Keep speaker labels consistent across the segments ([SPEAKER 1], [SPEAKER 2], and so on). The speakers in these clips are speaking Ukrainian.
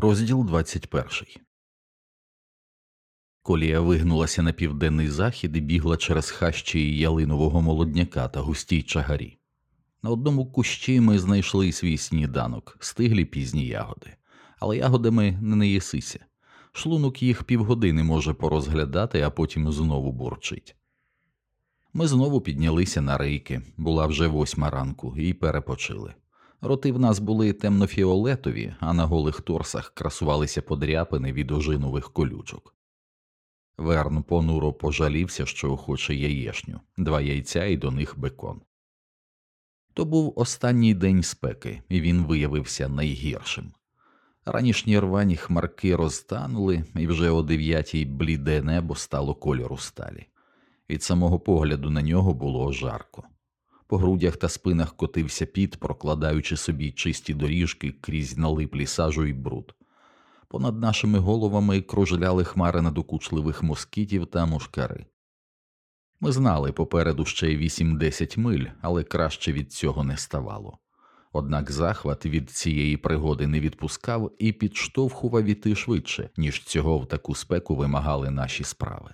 [SPEAKER 1] Розділ 21 Колія вигнулася на південний захід і бігла через хащі ялинового молодняка та густій чагарі. На одному кущі ми знайшли свій сніданок, стиглі пізні ягоди, але ягодами не наїсися. Шлунок їх півгодини може порозглядати, а потім знову бурчить. Ми знову піднялися на рейки, була вже восьма ранку, і перепочили. Роти в нас були темнофіолетові, а на голих торсах красувалися подряпини від ожинових колючок. Верн понуро пожалівся, що хоче яєшню, два яйця і до них бекон. То був останній день спеки, і він виявився найгіршим. Ранішні рвані хмарки розтанули, і вже о дев'ятій бліде небо стало кольору сталі. Від самого погляду на нього було жарко. По грудях та спинах котився піт, прокладаючи собі чисті доріжки крізь налиплі сажу і бруд. Понад нашими головами кружляли хмари надокучливих москітів та мушкари. Ми знали попереду ще 8-10 миль, але краще від цього не ставало. Однак захват від цієї пригоди не відпускав і підштовхував іти швидше, ніж цього в таку спеку вимагали наші справи.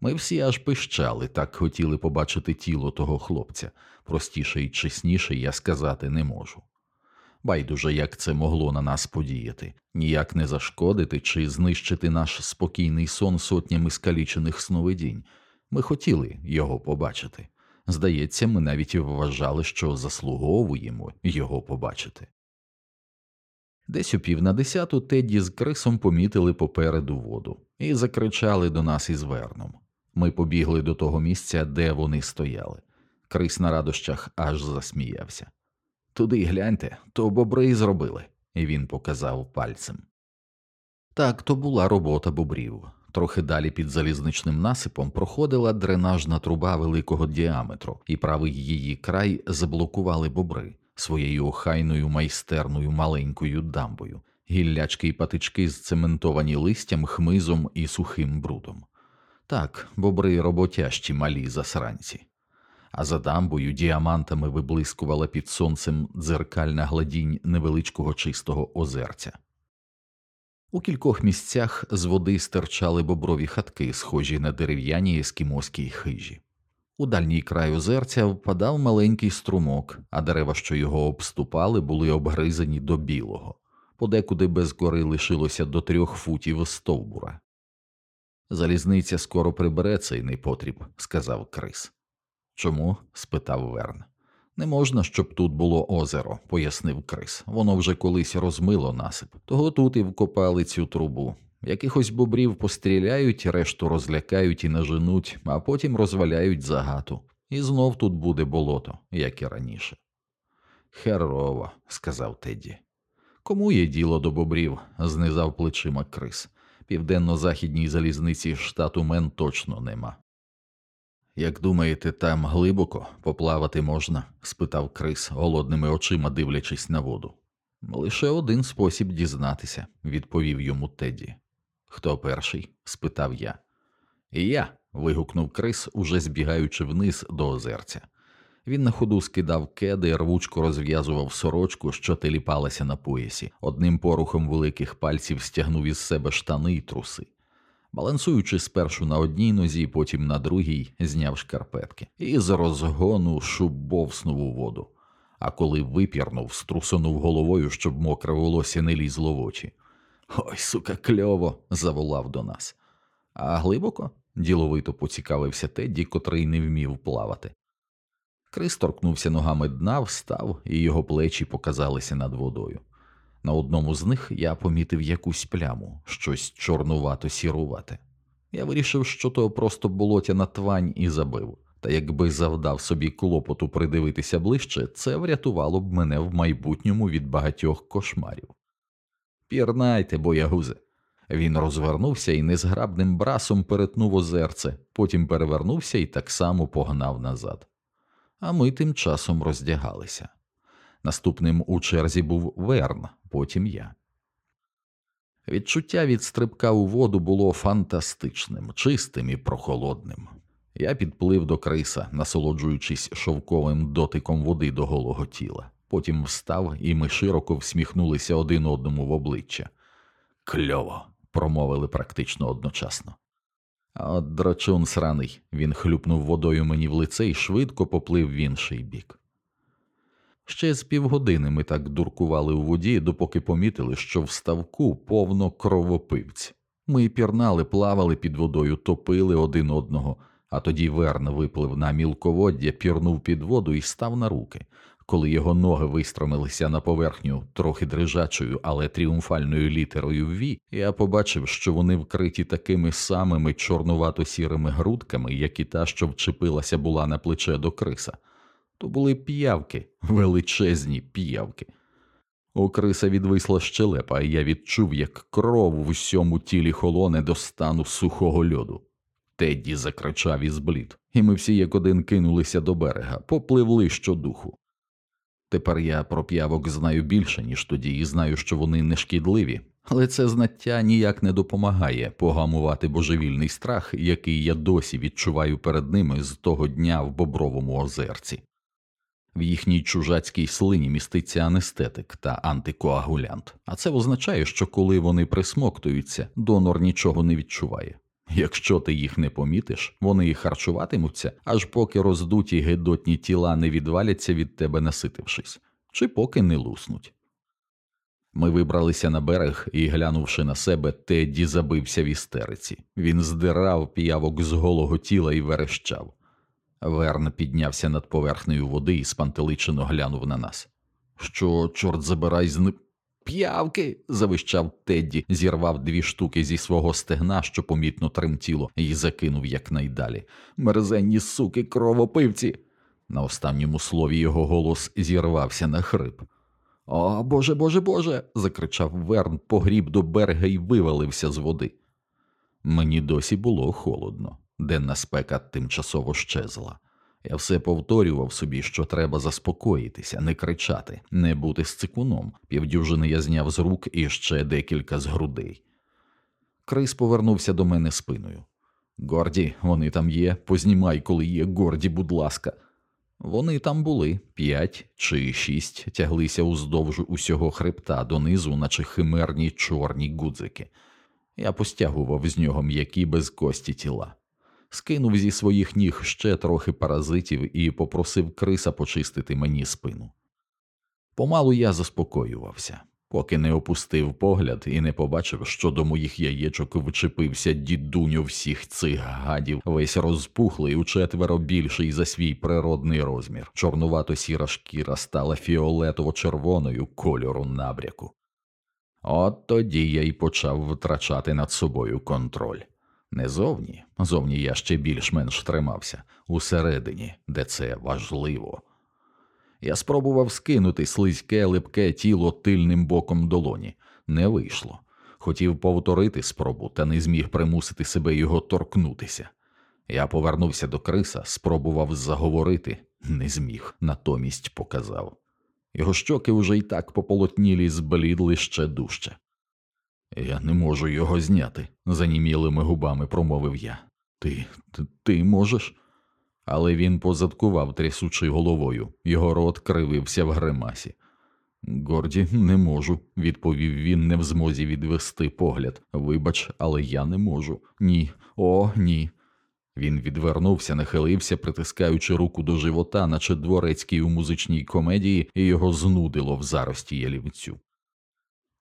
[SPEAKER 1] Ми всі аж пищали, так хотіли побачити тіло того хлопця, простіше і чесніше я сказати не можу. Байдуже, як це могло на нас подіяти, ніяк не зашкодити чи знищити наш спокійний сон сотнями скалічених сновидінь. Ми хотіли його побачити. Здається, ми навіть вважали, що заслуговуємо його побачити. Десь у пів на десяту Тедді з Крисом помітили попереду воду і закричали до нас із верном. Ми побігли до того місця, де вони стояли. Крис на радощах аж засміявся. Туди гляньте, то бобри й зробили, і він показав пальцем. Так, то була робота бобрів. Трохи далі під залізничним насипом проходила дренажна труба великого діаметру, і правий її край заблокували бобри своєю охайною майстерною маленькою дамбою, гіллячки й патички зцементовані листям, хмизом і сухим брудом. Так, бобри роботящі малі засранці. А за дамбою діамантами виблискувала під сонцем дзеркальна гладінь невеличкого чистого озерця. У кількох місцях з води стирчали боброві хатки, схожі на дерев'яні ескімоські хижі. У дальній край озерця впадав маленький струмок, а дерева, що його обступали, були обгризані до білого, подекуди без гори лишилося до трьох футів стовбура. Залізниця скоро прибере цей непотріб, сказав Крис. Чому? спитав Верн. Не можна, щоб тут було озеро, пояснив Крис. Воно вже колись розмило насип. Того тут і вкопали цю трубу. Якихось бобрів постріляють, решту розлякають і наженуть, а потім розваляють загату. І знов тут буде болото, як і раніше. Херово, сказав Тедді. Кому є діло до бобрів? знизав плечима Крис. Південно-західній залізниці штату Мен точно нема. Як думаєте, там глибоко поплавати можна? спитав Крис, голодними очима дивлячись на воду. Лише один спосіб дізнатися, відповів йому Теді. Хто перший? спитав я. Я. вигукнув Крис, уже збігаючи вниз до озерця. Він на ходу скидав кеди, рвучко розв'язував сорочку, що теліпалася на поясі, одним порухом великих пальців стягнув із себе штани й труси. Балансуючи спершу на одній нозі, потім на другій, зняв шкарпетки і з розгону шубовснув у воду. А коли випірнув, струсонув головою, щоб мокре волосся не лізло в очі. Ой, сука, кльово, заволав до нас. А глибоко? діловито поцікавився Тедді, котрий не вмів плавати. Крис торкнувся ногами дна, встав, і його плечі показалися над водою. На одному з них я помітив якусь пляму, щось чорнувато сірувате. Я вирішив, що то просто болотяна твань і забив, та якби завдав собі клопоту придивитися ближче, це врятувало б мене в майбутньому від багатьох кошмарів. Пірнайте, боягузе. Він розвернувся і незграбним брасом перетнув озерце, потім перевернувся і так само погнав назад. А ми тим часом роздягалися. Наступним у черзі був Верн, потім я. Відчуття від стрибка у воду було фантастичним, чистим і прохолодним. Я підплив до криса, насолоджуючись шовковим дотиком води до голого тіла. Потім встав, і ми широко всміхнулися один одному в обличчя. кльово, промовили практично одночасно. От драчун сраний, він хлюпнув водою мені в лице і швидко поплив в інший бік. Ще з півгодини ми так дуркували у воді, допоки помітили, що в ставку повно кровопивць. Ми пірнали, плавали під водою, топили один одного, а тоді Верн виплив на мілководдя, пірнув під воду і став на руки. Коли його ноги вистромилися на поверхню трохи дрижачою, але тріумфальною літерою Ві, я побачив, що вони вкриті такими самими чорнувато-сірими грудками, як і та, що вчепилася була на плече до криса. То були п'явки, величезні п'явки. У криса відвисла щелепа, і я відчув, як кров у всьому тілі холоне до стану сухого льоду. Тедді закричав і зблід, і ми всі як один кинулися до берега, попливли щодуху. Тепер я про п'явок знаю більше, ніж тоді, і знаю, що вони не шкідливі, але це знаття ніяк не допомагає погамувати божевільний страх, який я досі відчуваю перед ними з того дня в Бобровому озерці. В їхній чужацькій слині міститься анестетик та антикоагулянт, а це означає, що коли вони присмоктуються, донор нічого не відчуває. Якщо ти їх не помітиш, вони і харчуватимуться, аж поки роздуті гидотні тіла не відваляться від тебе, наситившись, чи поки не луснуть. Ми вибралися на берег і, глянувши на себе, Тедді забився в істериці. Він здирав п'явок з голого тіла і верещав. Верн піднявся над поверхнею води і спантеличено глянув на нас. Що, чорт забирай, з П'явки. завищав Тедді, зірвав дві штуки зі свого стегна, що помітно тремтіло, і закинув якнайдалі. Мерзенні суки, кровопивці. На останньому слові його голос зірвався на хрип. О, Боже, Боже, Боже. закричав Верн, погріб до берега і вивалився з води. Мені досі було холодно, денна спека тимчасово щезла. Я все повторював собі, що треба заспокоїтися, не кричати, не бути сцикуном. Півдюжини я зняв з рук і ще декілька з грудей. Крис повернувся до мене спиною. Горді, вони там є, познімай, коли є, горді, будь ласка. Вони там були п'ять чи шість, тяглися уздовж усього хребта донизу, наче химерні чорні гудзики. Я постягував з нього м'які без кості тіла скинув зі своїх ніг ще трохи паразитів і попросив криса почистити мені спину. Помалу я заспокоювався, поки не опустив погляд і не побачив, що до моїх яєчок вчепився дідуню всіх цих гадів, весь розпухлий у четверо більший за свій природний розмір. Чорнувато сіра шкіра стала фіолетово-червоною кольору набряку. От тоді я й почав втрачати над собою контроль. Не зовні, зовні я ще більш-менш тримався, усередині, де це важливо. Я спробував скинути слизьке липке тіло тильним боком долоні. Не вийшло. Хотів повторити спробу, та не зміг примусити себе його торкнутися. Я повернувся до криса, спробував заговорити, не зміг, натомість показав. Його щоки вже й так пополотнілі, зблідли ще дужче. Я не можу його зняти, занімілими губами промовив я. Ти, ти, ти можеш? Але він позадкував, трясучи головою, його рот кривився в гримасі. Горді, не можу, відповів він, не в змозі відвести погляд. Вибач, але я не можу. Ні, о, ні. Він відвернувся, нахилився, притискаючи руку до живота, наче дворецький у музичній комедії, і його знудило в зарості ялівцю.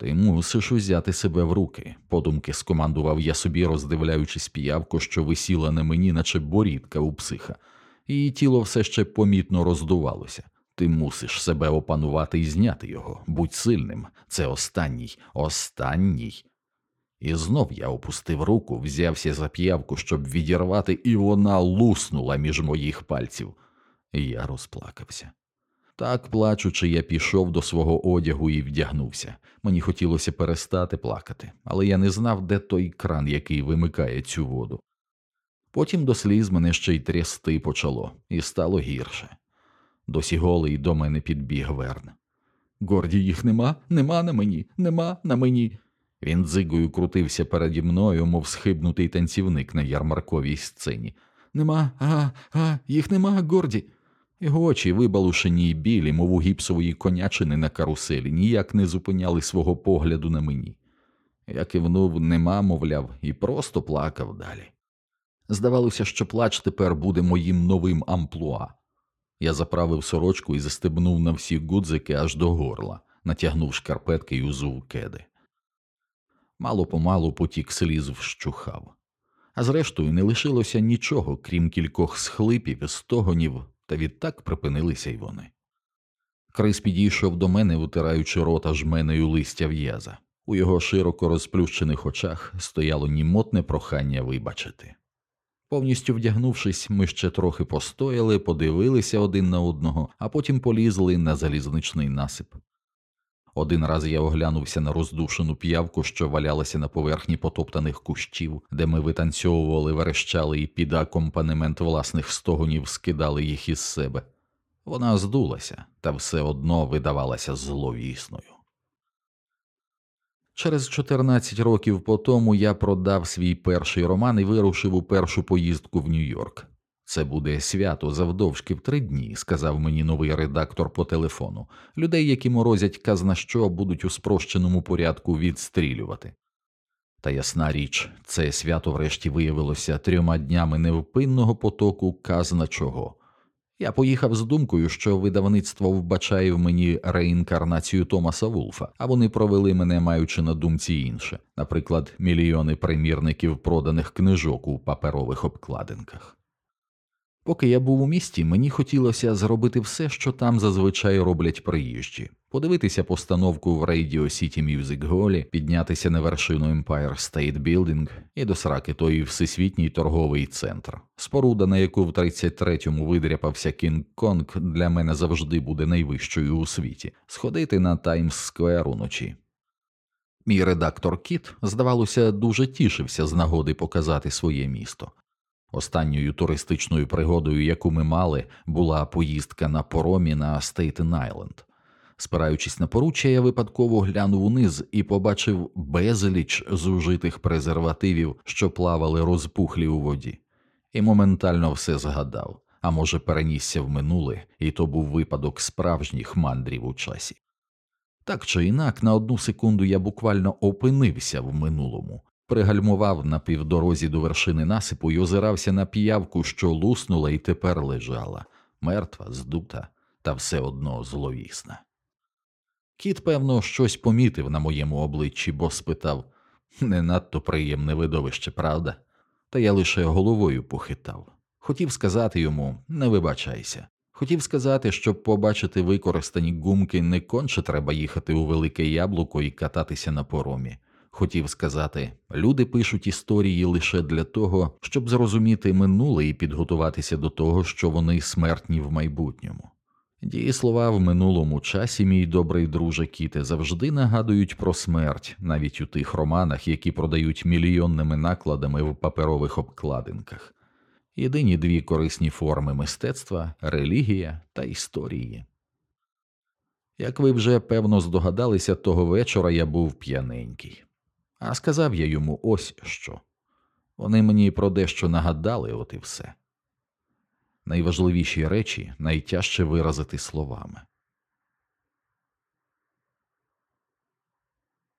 [SPEAKER 1] Ти мусиш узяти себе в руки, подумки скомандував я собі, роздивляючись піявку, що висіла на мені, наче борідка у психа, її тіло все ще помітно роздувалося. Ти мусиш себе опанувати і зняти його. Будь сильним, це останній, останній. І знов я опустив руку, взявся за п'явку, щоб відірвати, і вона луснула між моїх пальців. Я розплакався. Так, плачучи, я пішов до свого одягу і вдягнувся. Мені хотілося перестати плакати, але я не знав, де той кран, який вимикає цю воду. Потім до сліз мене ще й трясти почало, і стало гірше. Досі голий до мене підбіг верн. Горді їх нема, нема на мені, нема на мені. Він дзигою крутився переді мною, мов схибнутий танцівник на ярмарковій сцені. Нема, ага, ага, їх нема, горді. Його очі, вибалушені й білі, мов у гіпсової конячини на каруселі, ніяк не зупиняли свого погляду на мені. Я кивнув нема, мовляв, і просто плакав далі. Здавалося, що плач тепер буде моїм новим амплуа. Я заправив сорочку і застебнув на всі гудзики аж до горла, натягнув шкарпетки і узув кеди. Мало помалу потік сліз вщухав, а зрештою не лишилося нічого, крім кількох схлипів стогонів, та відтак припинилися й вони. Крис підійшов до мене, витираючи рота жменею листя в'яза. У його широко розплющених очах стояло німотне прохання вибачити. Повністю вдягнувшись, ми ще трохи постояли, подивилися один на одного, а потім полізли на залізничний насип. Один раз я оглянувся на роздушену п'явку, що валялася на поверхні потоптаних кущів, де ми витанцьовували, верещали і під акомпанемент власних стогонів скидали їх із себе. Вона здулася, та все одно видавалася зловісною. Через 14 років по тому я продав свій перший роман і вирушив у першу поїздку в Нью-Йорк. Це буде свято завдовжки в три дні, сказав мені новий редактор по телефону. Людей, які морозять казна що, будуть у спрощеному порядку відстрілювати. Та ясна річ, це свято врешті виявилося трьома днями невпинного потоку казна чого. Я поїхав з думкою, що видавництво вбачає в мені реінкарнацію Томаса Вулфа, а вони провели мене, маючи на думці інше, наприклад, мільйони примірників проданих книжок у паперових обкладинках. Поки я був у місті, мені хотілося зробити все, що там зазвичай роблять приїжджі, подивитися постановку в Radio City Music Hall, піднятися на вершину Empire State Building і до сраки той всесвітній торговий центр. Споруда, на яку в 33-му видряпався Кінг Конг, для мене завжди буде найвищою у світі, сходити на Таймс Сквер уночі. Мій редактор Кіт, здавалося, дуже тішився з нагоди показати своє місто. Останньою туристичною пригодою, яку ми мали, була поїздка на поромі на Стейтен Айленд. Спираючись на поруччя, я випадково глянув униз і побачив безліч зужитих презервативів, що плавали розпухлі у воді, і моментально все згадав, а може, перенісся в минуле, і то був випадок справжніх мандрів у часі. Так чи інак, на одну секунду я буквально опинився в минулому, пригальмував на півдорозі до вершини насипу і озирався на п'явку, що луснула і тепер лежала, мертва, здута та все одно зловісна. Кіт, певно, щось помітив на моєму обличчі, бо спитав не надто приємне видовище, правда? Та я лише головою похитав. Хотів сказати йому не вибачайся. Хотів сказати, щоб побачити використані гумки, не конче треба їхати у велике яблуко і кататися на поромі. Хотів сказати, люди пишуть історії лише для того, щоб зрозуміти минуле і підготуватися до того, що вони смертні в майбутньому. Дієслова в минулому часі, мій добрий друже Кіте, завжди нагадують про смерть, навіть у тих романах, які продають мільйонними накладами в паперових обкладинках. Єдині дві корисні форми мистецтва релігія та історії. Як ви вже певно здогадалися, того вечора я був п'яненький. А сказав я йому ось що. Вони мені про дещо нагадали, от і все. Найважливіші речі найтяжче виразити словами.